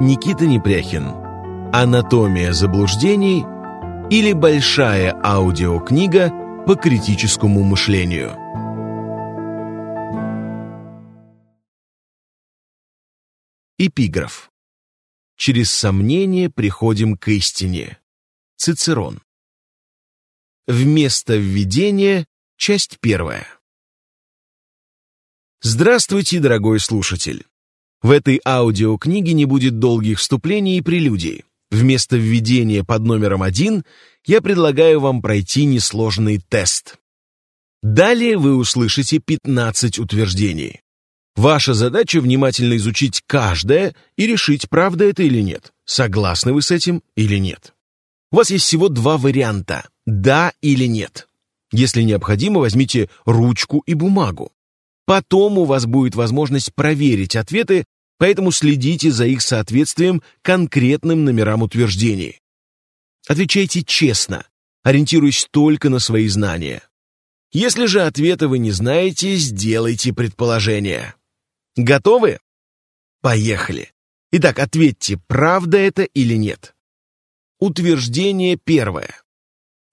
Никита Непряхин. Анатомия заблуждений или большая аудиокнига по критическому мышлению. Эпиграф. Через сомнение приходим к истине. Цицерон. Вместо введения, часть первая. Здравствуйте, дорогой слушатель. В этой аудиокниге не будет долгих вступлений и прелюдий. Вместо введения под номером один я предлагаю вам пройти несложный тест. Далее вы услышите 15 утверждений. Ваша задача внимательно изучить каждое и решить, правда это или нет, согласны вы с этим или нет. У вас есть всего два варианта – да или нет. Если необходимо, возьмите ручку и бумагу. Потом у вас будет возможность проверить ответы, поэтому следите за их соответствием конкретным номерам утверждений. Отвечайте честно, ориентируясь только на свои знания. Если же ответа вы не знаете, сделайте предположение. Готовы? Поехали. Итак, ответьте, правда это или нет. Утверждение первое.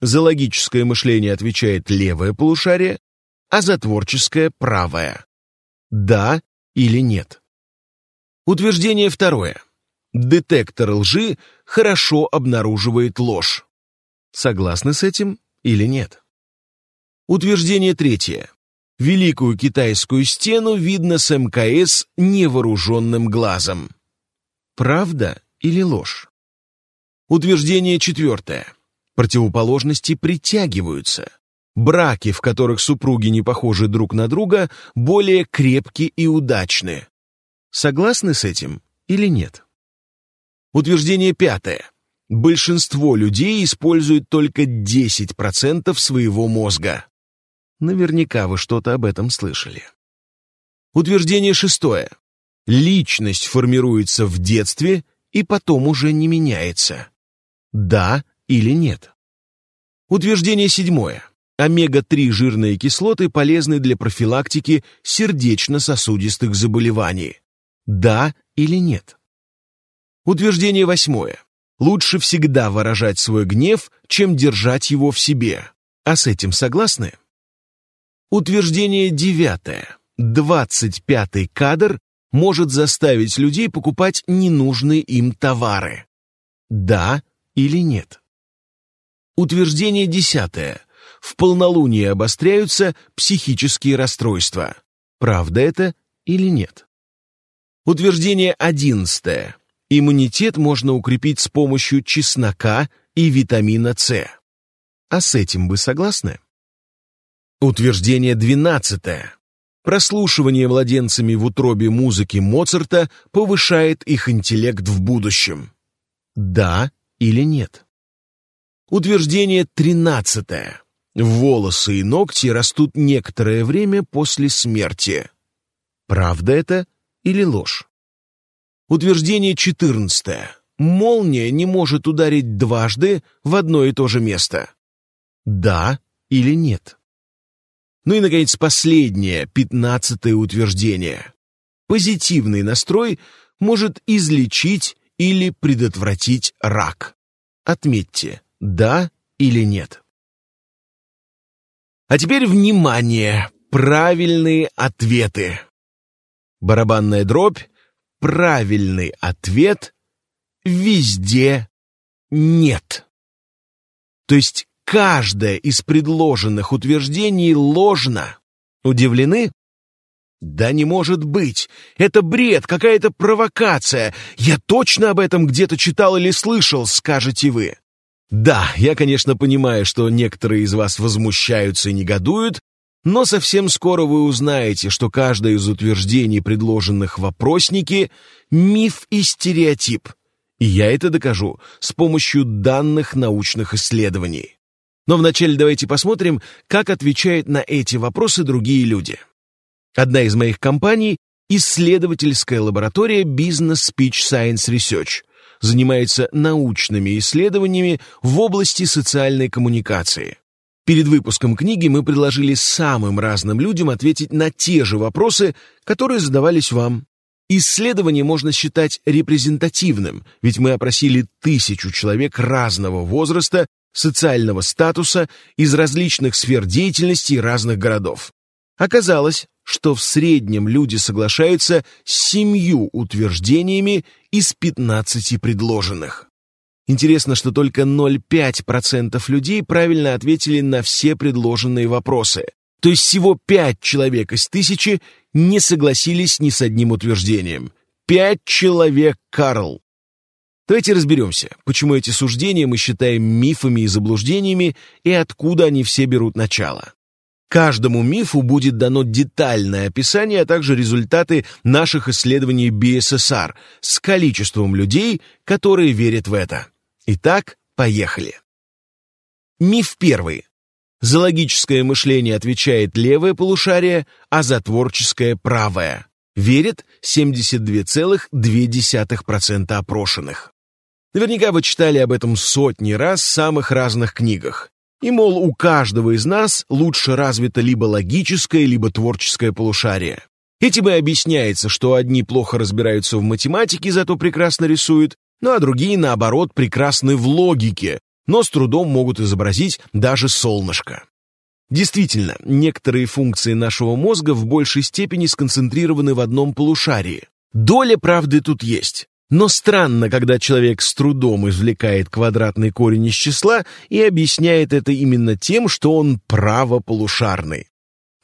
За логическое мышление отвечает левое полушарие, а за творческое — правое. Да или нет? Утверждение второе. Детектор лжи хорошо обнаруживает ложь. Согласны с этим или нет? Утверждение третье. Великую китайскую стену видно с МКС невооруженным глазом. Правда или ложь? Утверждение четвертое. Противоположности притягиваются. Браки, в которых супруги не похожи друг на друга, более крепки и удачны. Согласны с этим или нет? Утверждение пятое. Большинство людей используют только 10% своего мозга. Наверняка вы что-то об этом слышали. Утверждение шестое. Личность формируется в детстве и потом уже не меняется. Да или нет? Утверждение седьмое. Омега-3 жирные кислоты полезны для профилактики сердечно-сосудистых заболеваний. Да или нет? Утверждение восьмое. Лучше всегда выражать свой гнев, чем держать его в себе. А с этим согласны? Утверждение девятое. Двадцать пятый кадр может заставить людей покупать ненужные им товары. Да или нет? Утверждение десятое. В полнолуние обостряются психические расстройства. Правда это или нет? Утверждение одиннадцатое. Иммунитет можно укрепить с помощью чеснока и витамина С. А с этим вы согласны? Утверждение двенадцатое. Прослушивание младенцами в утробе музыки Моцарта повышает их интеллект в будущем. Да или нет? Утверждение тринадцатое. Волосы и ногти растут некоторое время после смерти. Правда это или ложь? Утверждение четырнадцатое. Молния не может ударить дважды в одно и то же место. Да или нет? Ну и, наконец, последнее, пятнадцатое утверждение. Позитивный настрой может излечить или предотвратить рак. Отметьте, да или нет. А теперь внимание! Правильные ответы. Барабанная дробь. Правильный ответ. Везде нет. То есть каждое из предложенных утверждений ложно. Удивлены? Да не может быть! Это бред, какая-то провокация. Я точно об этом где-то читал или слышал, скажете вы. Да, я, конечно, понимаю, что некоторые из вас возмущаются и негодуют, но совсем скоро вы узнаете, что каждое из утверждений, предложенных в вопроснике, миф и стереотип. И я это докажу с помощью данных научных исследований. Но вначале давайте посмотрим, как отвечают на эти вопросы другие люди. Одна из моих компаний – исследовательская лаборатория Business Speech Science Research – занимается научными исследованиями в области социальной коммуникации. Перед выпуском книги мы предложили самым разным людям ответить на те же вопросы, которые задавались вам. Исследование можно считать репрезентативным, ведь мы опросили тысячу человек разного возраста, социального статуса, из различных сфер деятельности и разных городов. Оказалось, что в среднем люди соглашаются с семью утверждениями из 15 предложенных. Интересно, что только 0,5% людей правильно ответили на все предложенные вопросы. То есть всего 5 человек из тысячи не согласились ни с одним утверждением. Пять человек, Карл. Давайте разберемся, почему эти суждения мы считаем мифами и заблуждениями, и откуда они все берут начало. Каждому мифу будет дано детальное описание, а также результаты наших исследований БССР с количеством людей, которые верят в это. Итак, поехали. Миф первый. За логическое мышление отвечает левое полушарие, а за творческое – правое. Верит 72,2% опрошенных. Наверняка вы читали об этом сотни раз в самых разных книгах. И, мол, у каждого из нас лучше развито либо логическое, либо творческое полушарие. Этим и объясняется, что одни плохо разбираются в математике, зато прекрасно рисуют, ну а другие, наоборот, прекрасны в логике, но с трудом могут изобразить даже солнышко. Действительно, некоторые функции нашего мозга в большей степени сконцентрированы в одном полушарии. Доля правды тут есть. Но странно, когда человек с трудом извлекает квадратный корень из числа и объясняет это именно тем, что он правополушарный.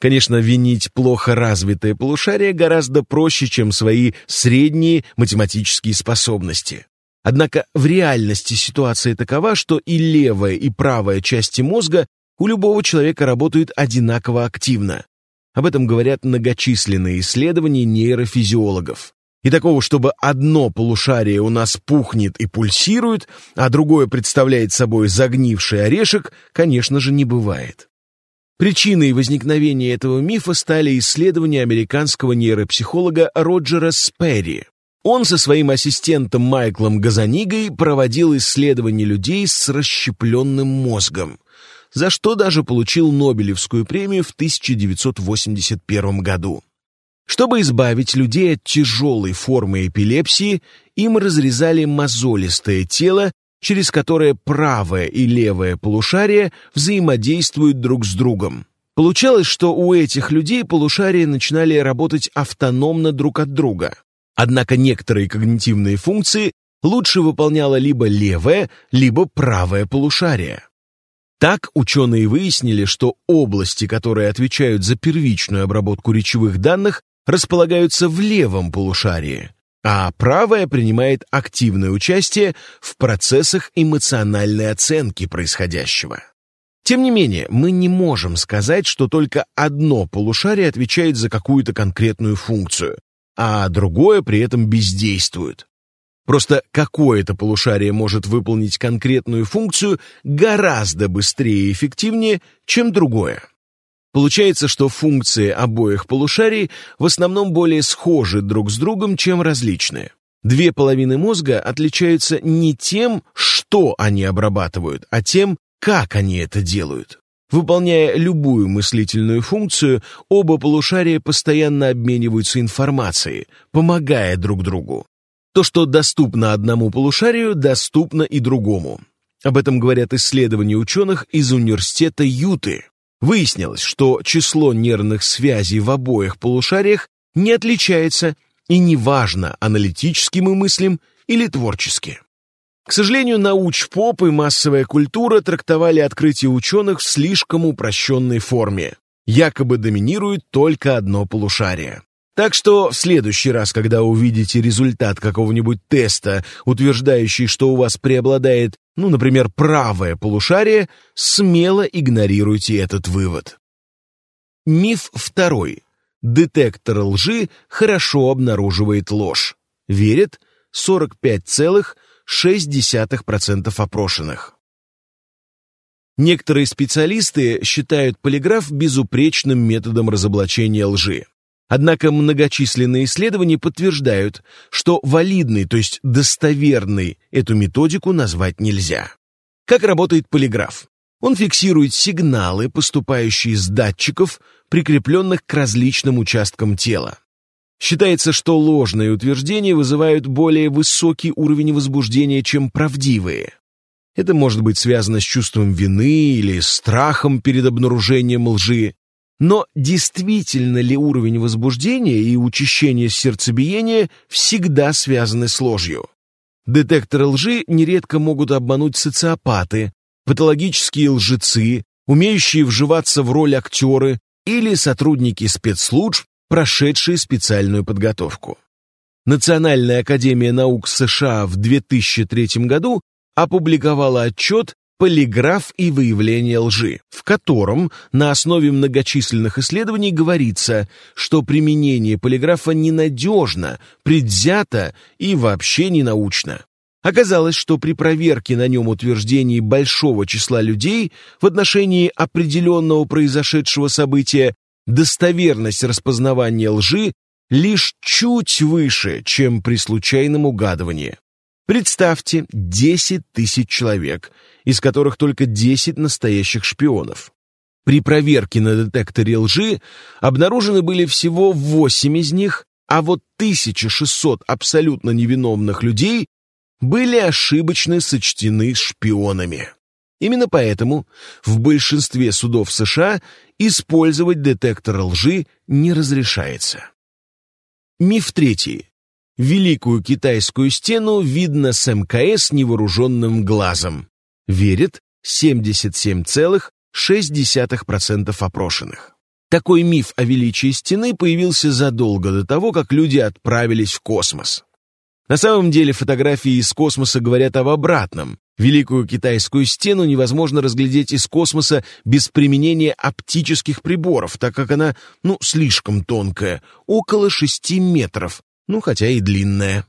Конечно, винить плохо развитое полушарие гораздо проще, чем свои средние математические способности. Однако в реальности ситуация такова, что и левая, и правая части мозга у любого человека работают одинаково активно. Об этом говорят многочисленные исследования нейрофизиологов. И такого, чтобы одно полушарие у нас пухнет и пульсирует, а другое представляет собой загнивший орешек, конечно же, не бывает. Причиной возникновения этого мифа стали исследования американского нейропсихолога Роджера Сперри. Он со своим ассистентом Майклом Газанигой проводил исследования людей с расщепленным мозгом, за что даже получил Нобелевскую премию в 1981 году. Чтобы избавить людей от тяжелой формы эпилепсии, им разрезали мозолистое тело, через которое правое и левое полушарие взаимодействуют друг с другом. Получалось, что у этих людей полушария начинали работать автономно друг от друга. Однако некоторые когнитивные функции лучше выполняло либо левое, либо правое полушарие. Так ученые выяснили, что области, которые отвечают за первичную обработку речевых данных, располагаются в левом полушарии, а правое принимает активное участие в процессах эмоциональной оценки происходящего. Тем не менее, мы не можем сказать, что только одно полушарие отвечает за какую-то конкретную функцию, а другое при этом бездействует. Просто какое-то полушарие может выполнить конкретную функцию гораздо быстрее и эффективнее, чем другое. Получается, что функции обоих полушарий в основном более схожи друг с другом, чем различные. Две половины мозга отличаются не тем, что они обрабатывают, а тем, как они это делают. Выполняя любую мыслительную функцию, оба полушария постоянно обмениваются информацией, помогая друг другу. То, что доступно одному полушарию, доступно и другому. Об этом говорят исследования ученых из университета Юты. Выяснилось, что число нервных связей в обоих полушариях не отличается и неважно, аналитически мы мыслим или творчески. К сожалению, науч-поп и массовая культура трактовали открытие ученых в слишком упрощенной форме. Якобы доминирует только одно полушарие. Так что в следующий раз, когда увидите результат какого-нибудь теста, утверждающий, что у вас преобладает, ну, например, правое полушарие, смело игнорируйте этот вывод. Миф второй. Детектор лжи хорошо обнаруживает ложь. Верит 45,5%. 0,6% опрошенных. Некоторые специалисты считают полиграф безупречным методом разоблачения лжи. Однако многочисленные исследования подтверждают, что валидный, то есть достоверный, эту методику назвать нельзя. Как работает полиграф? Он фиксирует сигналы, поступающие с датчиков, прикрепленных к различным участкам тела. Считается, что ложные утверждения вызывают более высокий уровень возбуждения, чем правдивые. Это может быть связано с чувством вины или страхом перед обнаружением лжи. Но действительно ли уровень возбуждения и учащение сердцебиения всегда связаны с ложью? Детекторы лжи нередко могут обмануть социопаты, патологические лжецы, умеющие вживаться в роль актеры или сотрудники спецслужб, прошедшие специальную подготовку. Национальная академия наук США в 2003 году опубликовала отчет «Полиграф и выявление лжи», в котором на основе многочисленных исследований говорится, что применение полиграфа ненадежно, предвзято и вообще не научно. Оказалось, что при проверке на нем утверждений большого числа людей в отношении определенного произошедшего события достоверность распознавания лжи лишь чуть выше, чем при случайном угадывании. Представьте 10 тысяч человек, из которых только 10 настоящих шпионов. При проверке на детекторе лжи обнаружены были всего 8 из них, а вот 1600 абсолютно невиновных людей были ошибочно сочтены шпионами. Именно поэтому в большинстве судов США использовать детектор лжи не разрешается. Миф третий. Великую китайскую стену видно с МКС невооруженным глазом. Верит 77,6% опрошенных. Такой миф о величии стены появился задолго до того, как люди отправились в космос. На самом деле фотографии из космоса говорят об обратном. Великую китайскую стену невозможно разглядеть из космоса без применения оптических приборов, так как она, ну, слишком тонкая, около 6 метров, ну, хотя и длинная.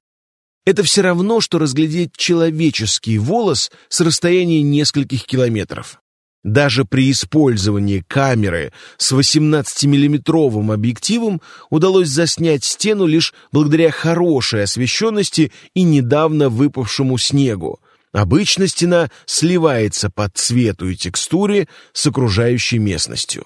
Это все равно, что разглядеть человеческий волос с расстояния нескольких километров. Даже при использовании камеры с 18-миллиметровым объективом удалось заснять стену лишь благодаря хорошей освещенности и недавно выпавшему снегу. Обычно стена сливается под цвету и текстуре с окружающей местностью.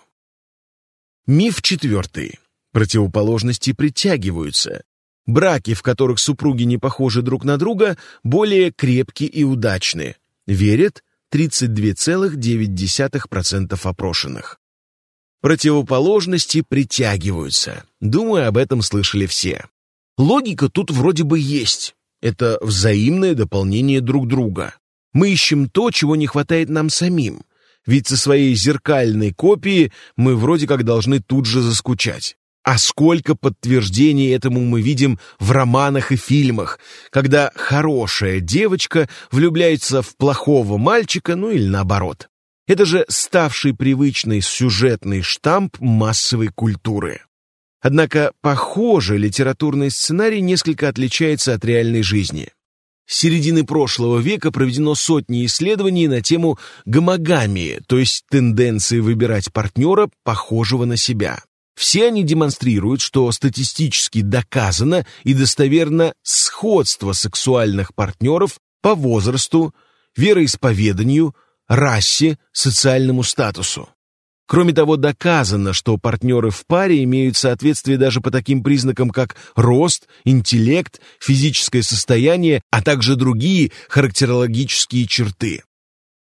Миф четвертый. Противоположности притягиваются. Браки, в которых супруги не похожи друг на друга, более крепкие и удачные. Верят 32,9% опрошенных. Противоположности притягиваются. Думаю, об этом слышали все. Логика тут вроде бы есть. Это взаимное дополнение друг друга. Мы ищем то, чего не хватает нам самим. Ведь со своей зеркальной копией мы вроде как должны тут же заскучать. А сколько подтверждений этому мы видим в романах и фильмах, когда хорошая девочка влюбляется в плохого мальчика, ну или наоборот. Это же ставший привычный сюжетный штамп массовой культуры. Однако, похоже, литературный сценарий несколько отличается от реальной жизни. С середины прошлого века проведено сотни исследований на тему гомогамии, то есть тенденции выбирать партнера, похожего на себя. Все они демонстрируют, что статистически доказано и достоверно сходство сексуальных партнеров по возрасту, вероисповеданию, расе, социальному статусу. Кроме того, доказано, что партнеры в паре имеют соответствие даже по таким признакам, как рост, интеллект, физическое состояние, а также другие характерологические черты.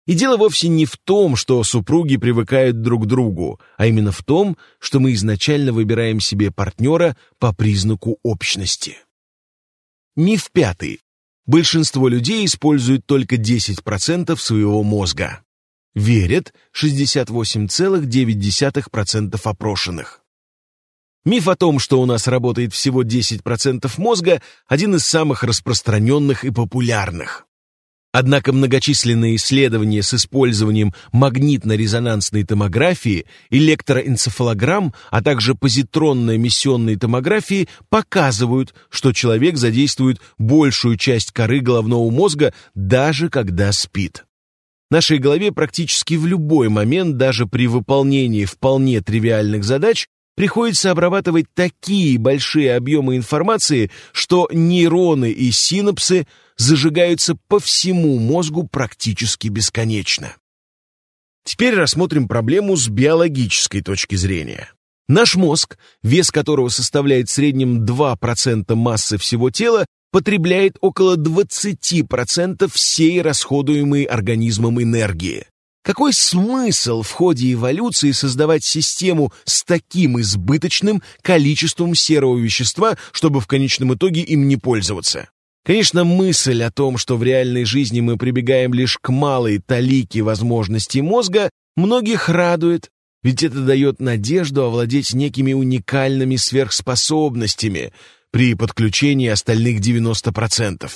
И дело вовсе не в том, что супруги привыкают друг к другу, а именно в том, что мы изначально выбираем себе партнера по признаку общности. Миф пятый. Большинство людей используют только 10% своего мозга. Верят 68,9% опрошенных. Миф о том, что у нас работает всего 10% мозга, один из самых распространенных и популярных. Однако многочисленные исследования с использованием магнитно-резонансной томографии, электроэнцефалограмм, а также позитронной эмиссионной томографии показывают, что человек задействует большую часть коры головного мозга даже когда спит. Нашей голове практически в любой момент, даже при выполнении вполне тривиальных задач, приходится обрабатывать такие большие объемы информации, что нейроны и синапсы зажигаются по всему мозгу практически бесконечно. Теперь рассмотрим проблему с биологической точки зрения. Наш мозг, вес которого составляет в среднем 2% массы всего тела, потребляет около 20% всей расходуемой организмом энергии. Какой смысл в ходе эволюции создавать систему с таким избыточным количеством серого вещества, чтобы в конечном итоге им не пользоваться? Конечно, мысль о том, что в реальной жизни мы прибегаем лишь к малой талике возможностей мозга, многих радует, ведь это дает надежду овладеть некими уникальными сверхспособностями при подключении остальных 90%.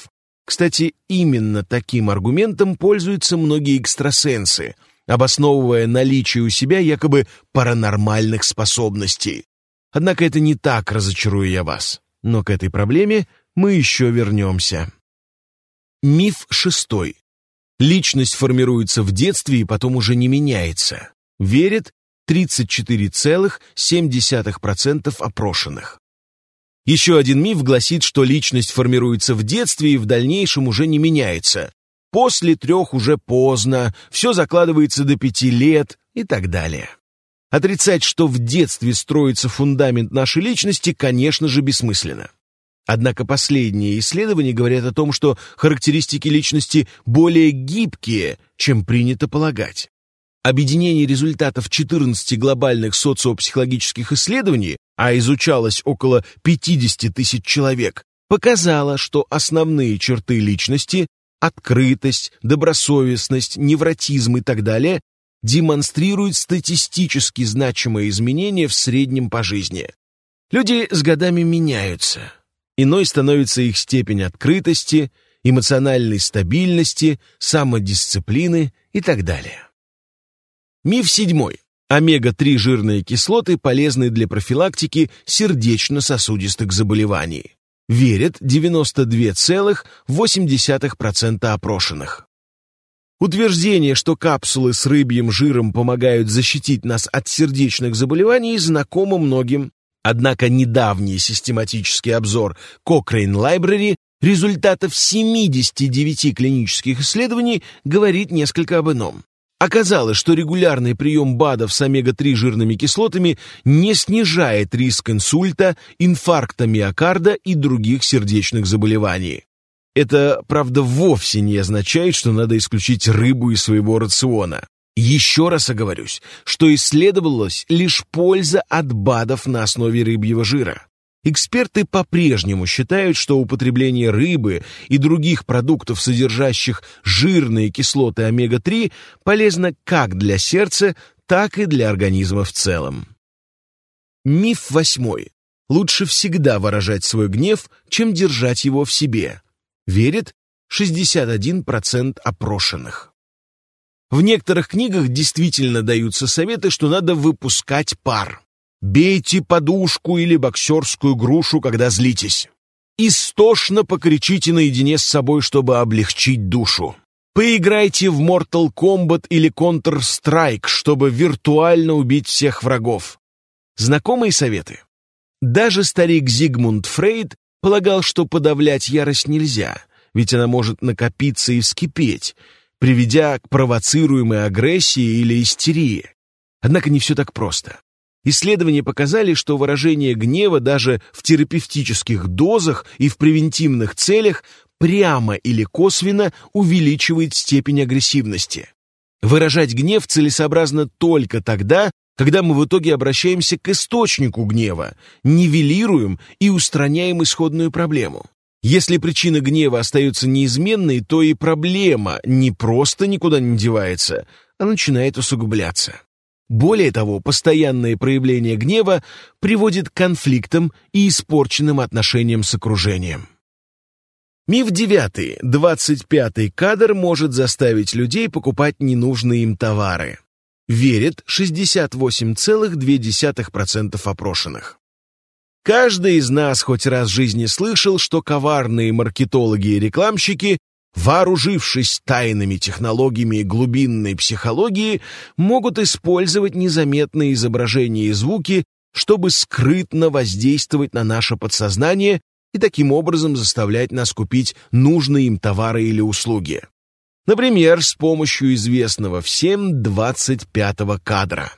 Кстати, именно таким аргументом пользуются многие экстрасенсы, обосновывая наличие у себя якобы паранормальных способностей. Однако это не так, разочарую я вас. Но к этой проблеме мы еще вернемся. Миф шестой. Личность формируется в детстве и потом уже не меняется. Верит 34,7% опрошенных. Еще один миф гласит, что личность формируется в детстве и в дальнейшем уже не меняется. После трех уже поздно, все закладывается до пяти лет и так далее. Отрицать, что в детстве строится фундамент нашей личности, конечно же, бессмысленно. Однако последние исследования говорят о том, что характеристики личности более гибкие, чем принято полагать. Объединение результатов 14 глобальных социопсихологических исследований, а изучалось около 50 тысяч человек, показало, что основные черты личности – открытость, добросовестность, невротизм и так далее – демонстрируют статистически значимые изменения в среднем по жизни. Люди с годами меняются, Иной становится их степень открытости, эмоциональной стабильности, самодисциплины и так далее. Миф седьмой. Омега-3 жирные кислоты полезны для профилактики сердечно-сосудистых заболеваний. Верят 92,8% опрошенных. Утверждение, что капсулы с рыбьим жиром помогают защитить нас от сердечных заболеваний, знакомо многим Однако недавний систематический обзор Cochrane Library результатов 79 клинических исследований говорит несколько об ином. Оказалось, что регулярный прием БАДов с омега-3 жирными кислотами не снижает риск инсульта, инфаркта миокарда и других сердечных заболеваний. Это, правда, вовсе не означает, что надо исключить рыбу из своего рациона. Еще раз оговорюсь, что исследовалась лишь польза от БАДов на основе рыбьего жира. Эксперты по-прежнему считают, что употребление рыбы и других продуктов, содержащих жирные кислоты омега-3, полезно как для сердца, так и для организма в целом. Миф восьмой. Лучше всегда выражать свой гнев, чем держать его в себе. Верит 61% опрошенных. В некоторых книгах действительно даются советы, что надо выпускать пар. Бейте подушку или боксерскую грушу, когда злитесь. Истошно покричите наедине с собой, чтобы облегчить душу. Поиграйте в Mortal Kombat или Counter-Strike, чтобы виртуально убить всех врагов. Знакомые советы? Даже старик Зигмунд Фрейд полагал, что подавлять ярость нельзя, ведь она может накопиться и вскипеть, приведя к провоцируемой агрессии или истерии. Однако не все так просто. Исследования показали, что выражение гнева даже в терапевтических дозах и в превентивных целях прямо или косвенно увеличивает степень агрессивности. Выражать гнев целесообразно только тогда, когда мы в итоге обращаемся к источнику гнева, нивелируем и устраняем исходную проблему. Если причина гнева остается неизменной, то и проблема не просто никуда не девается, а начинает усугубляться. Более того, постоянное проявление гнева приводит к конфликтам и испорченным отношениям с окружением. Миф девятый. Двадцать пятый кадр может заставить людей покупать ненужные им товары. Верит 68,2% опрошенных. Каждый из нас хоть раз в жизни слышал, что коварные маркетологи и рекламщики, вооружившись тайными технологиями глубинной психологии, могут использовать незаметные изображения и звуки, чтобы скрытно воздействовать на наше подсознание и таким образом заставлять нас купить нужные им товары или услуги. Например, с помощью известного всем 25-го кадра.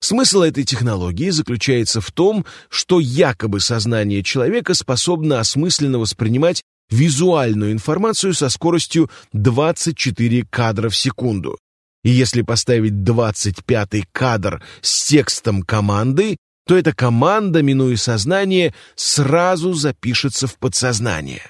Смысл этой технологии заключается в том, что якобы сознание человека способно осмысленно воспринимать визуальную информацию со скоростью 24 кадра в секунду. И если поставить 25-й кадр с текстом команды, то эта команда, минуя сознание, сразу запишется в подсознание.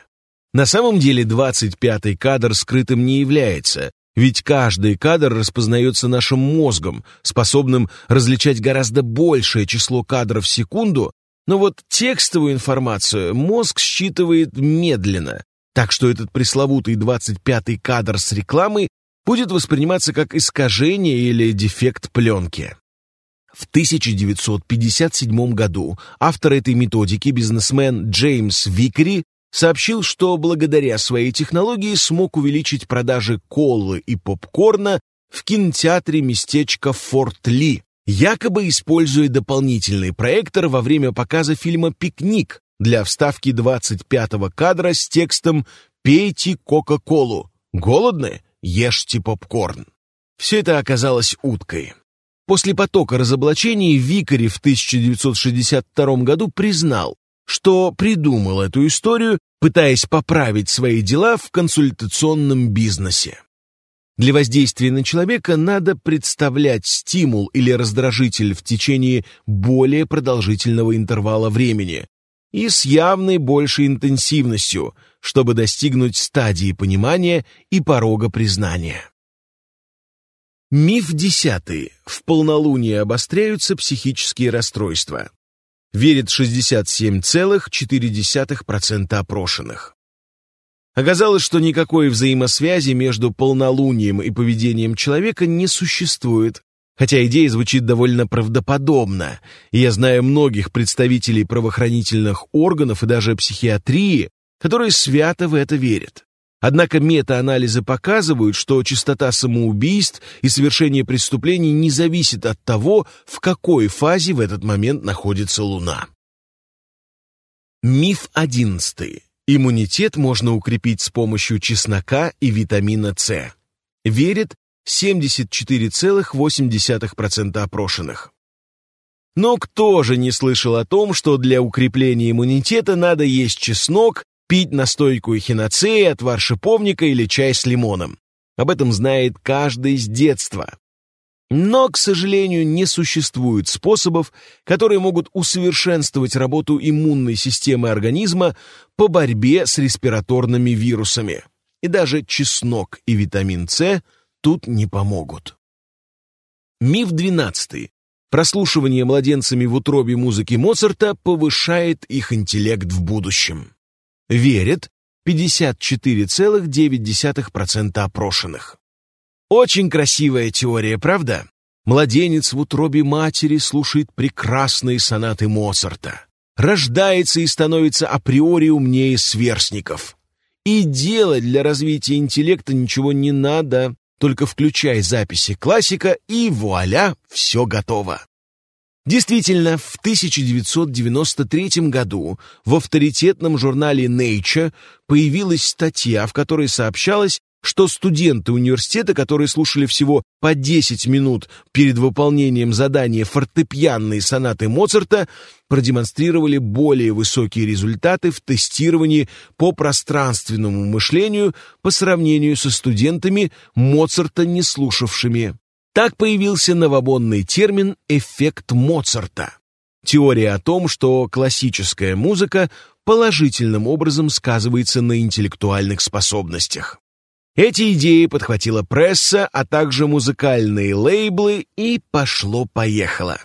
На самом деле 25-й кадр скрытым не является, ведь каждый кадр распознается нашим мозгом, способным различать гораздо большее число кадров в секунду, но вот текстовую информацию мозг считывает медленно, так что этот пресловутый 25-й кадр с рекламой будет восприниматься как искажение или дефект пленки. В 1957 году автор этой методики, бизнесмен Джеймс Викери, сообщил, что благодаря своей технологии смог увеличить продажи колы и попкорна в кинотеатре местечка Форт Ли, якобы используя дополнительный проектор во время показа фильма «Пикник» для вставки 25-го кадра с текстом «Пейте Кока-Колу». Голодны? Ешьте попкорн. Все это оказалось уткой. После потока разоблачений Викари в 1962 году признал, что придумал эту историю, пытаясь поправить свои дела в консультационном бизнесе. Для воздействия на человека надо представлять стимул или раздражитель в течение более продолжительного интервала времени и с явной большей интенсивностью, чтобы достигнуть стадии понимания и порога признания. Миф десятый. В полнолуние обостряются психические расстройства верит 67,4% опрошенных. Оказалось, что никакой взаимосвязи между полнолунием и поведением человека не существует, хотя идея звучит довольно правдоподобно, и я знаю многих представителей правоохранительных органов и даже психиатрии, которые свято в это верят. Однако метаанализы показывают, что частота самоубийств и совершения преступлений не зависит от того, в какой фазе в этот момент находится Луна. Миф одиннадцатый. Иммунитет можно укрепить с помощью чеснока и витамина С. Верит 74,8% опрошенных. Но кто же не слышал о том, что для укрепления иммунитета надо есть чеснок пить настойку эхиноцеи, отвар шиповника или чай с лимоном. Об этом знает каждый с детства. Но, к сожалению, не существует способов, которые могут усовершенствовать работу иммунной системы организма по борьбе с респираторными вирусами. И даже чеснок и витамин С тут не помогут. Миф 12. Прослушивание младенцами в утробе музыки Моцарта повышает их интеллект в будущем верит 54,9% опрошенных. Очень красивая теория, правда? Младенец в утробе матери слушает прекрасные сонаты Моцарта, рождается и становится априори умнее сверстников. И делать для развития интеллекта ничего не надо, только включай записи классика и вуаля, все готово. Действительно, в 1993 году в авторитетном журнале Nature появилась статья, в которой сообщалось, что студенты университета, которые слушали всего по 10 минут перед выполнением задания фортепианной сонаты Моцарта, продемонстрировали более высокие результаты в тестировании по пространственному мышлению по сравнению со студентами Моцарта не слушавшими. Так появился новобонный термин «эффект Моцарта». Теория о том, что классическая музыка положительным образом сказывается на интеллектуальных способностях. Эти идеи подхватила пресса, а также музыкальные лейблы, и пошло-поехало.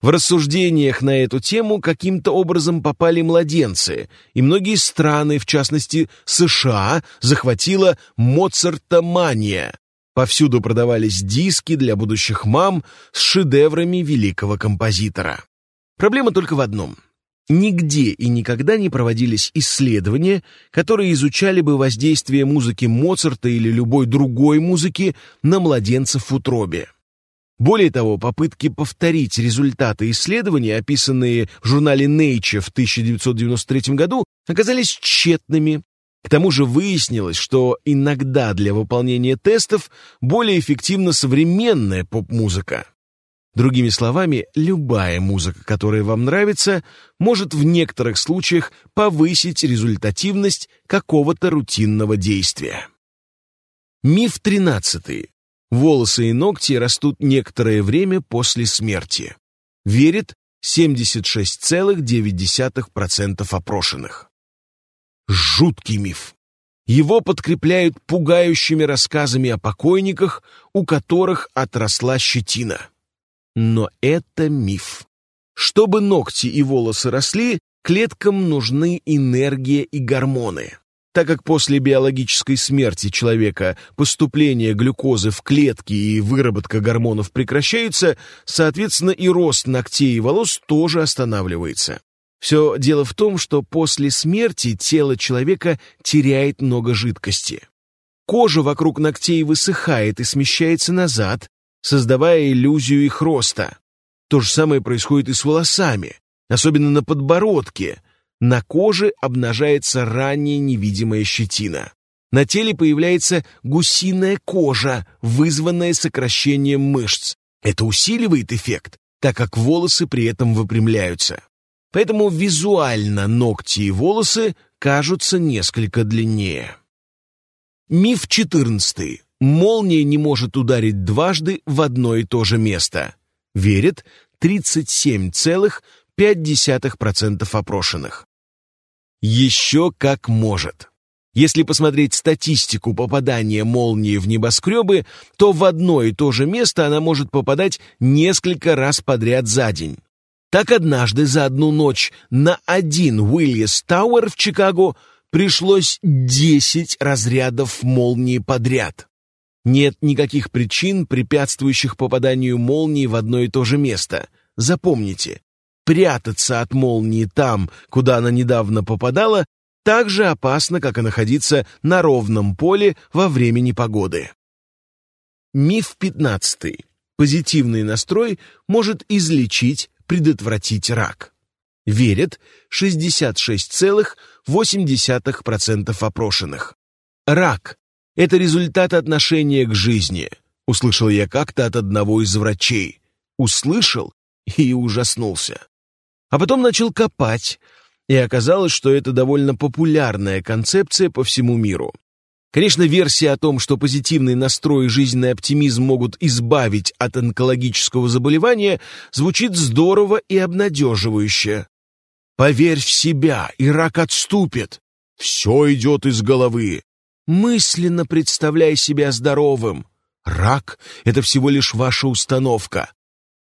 В рассуждениях на эту тему каким-то образом попали младенцы, и многие страны, в частности США, захватила Моцартомания, Повсюду продавались диски для будущих мам с шедеврами великого композитора. Проблема только в одном. Нигде и никогда не проводились исследования, которые изучали бы воздействие музыки Моцарта или любой другой музыки на младенцев в утробе. Более того, попытки повторить результаты исследований, описанные в журнале Nature в 1993 году, оказались тщетными к тому же выяснилось, что иногда для выполнения тестов более эффективна современная поп-музыка. Другими словами, любая музыка, которая вам нравится, может в некоторых случаях повысить результативность какого-то рутинного действия. Миф 13. Волосы и ногти растут некоторое время после смерти. Верит 76,9% опрошенных. Жуткий миф. Его подкрепляют пугающими рассказами о покойниках, у которых отросла щетина. Но это миф. Чтобы ногти и волосы росли, клеткам нужны энергия и гормоны. Так как после биологической смерти человека поступление глюкозы в клетки и выработка гормонов прекращаются, соответственно и рост ногтей и волос тоже останавливается. Все дело в том, что после смерти тело человека теряет много жидкости. Кожа вокруг ногтей высыхает и смещается назад, создавая иллюзию их роста. То же самое происходит и с волосами, особенно на подбородке. На коже обнажается ранее невидимая щетина. На теле появляется гусиная кожа, вызванная сокращением мышц. Это усиливает эффект, так как волосы при этом выпрямляются. Поэтому визуально ногти и волосы кажутся несколько длиннее. Миф 14. Молния не может ударить дважды в одно и то же место. Верит 37,5% опрошенных. Еще как может. Если посмотреть статистику попадания молнии в небоскребы, то в одно и то же место она может попадать несколько раз подряд за день. Так однажды за одну ночь на один Уильяс Тауэр в Чикаго пришлось 10 разрядов молнии подряд. Нет никаких причин, препятствующих попаданию молнии в одно и то же место. Запомните, прятаться от молнии там, куда она недавно попадала, так же опасно, как и находиться на ровном поле во время непогоды. Миф 15. Позитивный настрой может излечить, предотвратить рак. Верят 66,8% опрошенных. Рак это результат отношения к жизни, услышал я как-то от одного из врачей. Услышал и ужаснулся. А потом начал копать, и оказалось, что это довольно популярная концепция по всему миру. Конечно, версия о том, что позитивный настрой и жизненный оптимизм могут избавить от онкологического заболевания, звучит здорово и обнадеживающе. Поверь в себя, и рак отступит. Все идет из головы. Мысленно представляй себя здоровым. Рак — это всего лишь ваша установка.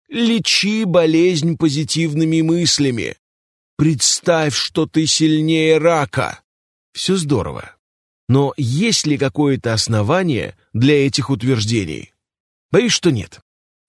Лечи болезнь позитивными мыслями. Представь, что ты сильнее рака. Все здорово. Но есть ли какое-то основание для этих утверждений? Боюсь, что нет.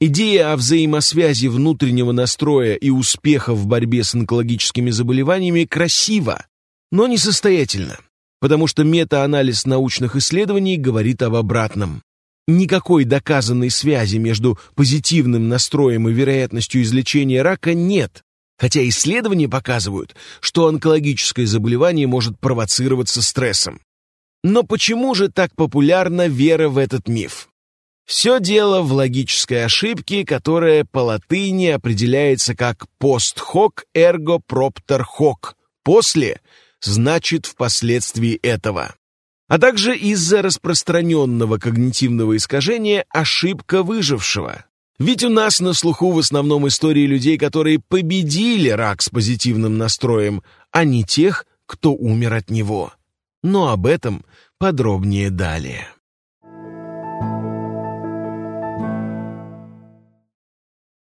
Идея о взаимосвязи внутреннего настроя и успеха в борьбе с онкологическими заболеваниями красива, но несостоятельна потому что метаанализ научных исследований говорит об обратном. Никакой доказанной связи между позитивным настроем и вероятностью излечения рака нет, хотя исследования показывают, что онкологическое заболевание может провоцироваться стрессом. Но почему же так популярна вера в этот миф? Все дело в логической ошибке, которая по латыни определяется как «post hoc ergo propter hoc» — «после» значит впоследствии этого. А также из-за распространенного когнитивного искажения ошибка выжившего. Ведь у нас на слуху в основном истории людей, которые победили рак с позитивным настроем, а не тех, кто умер от него. Но об этом подробнее далее.